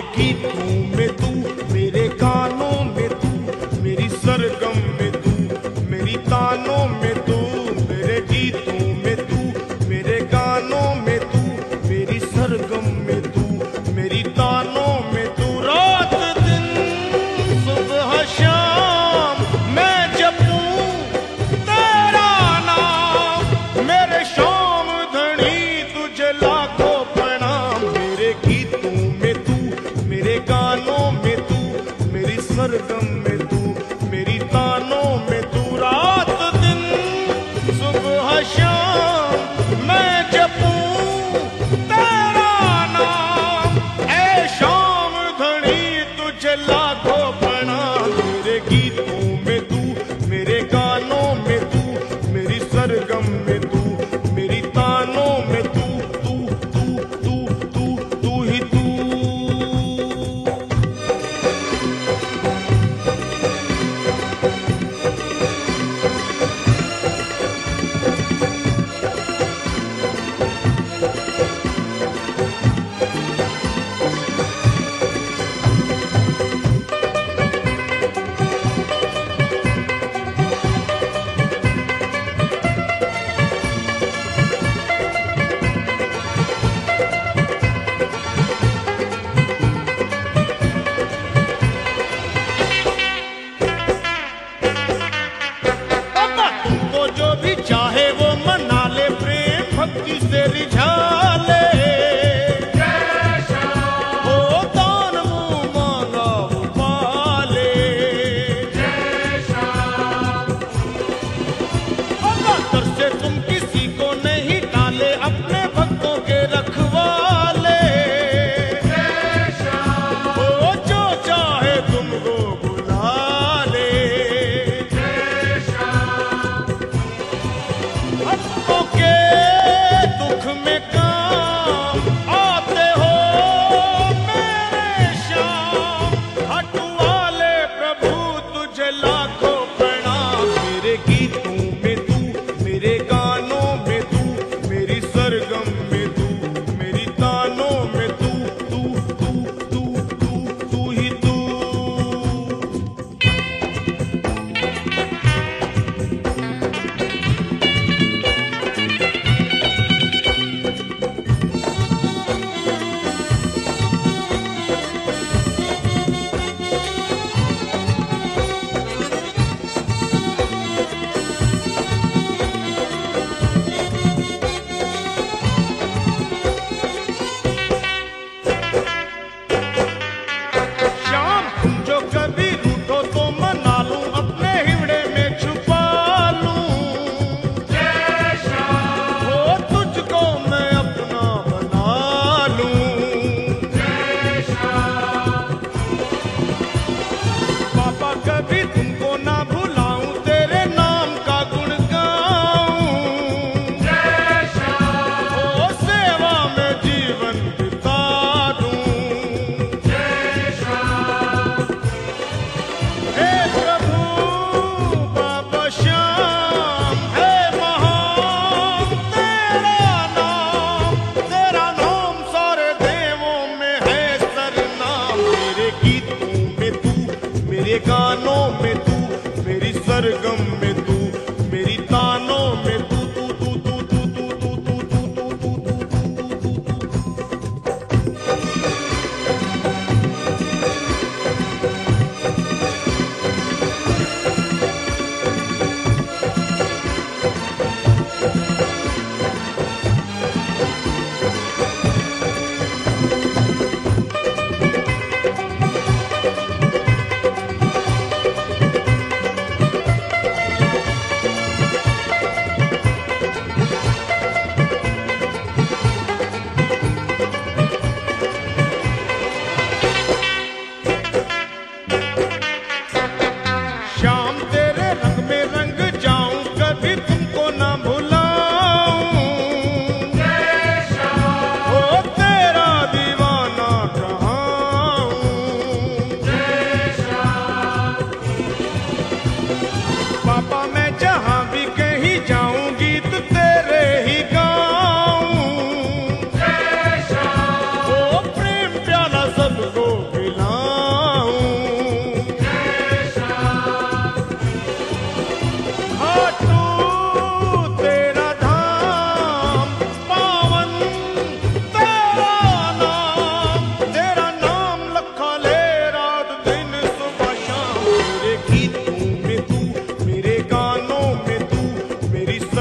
equipe,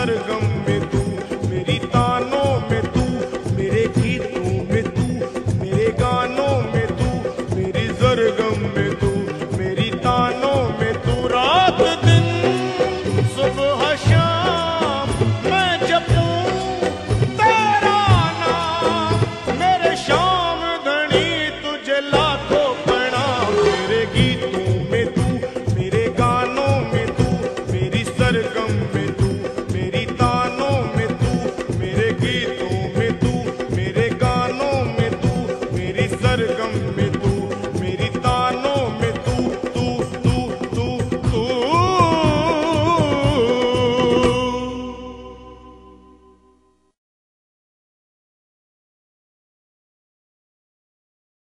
largam-me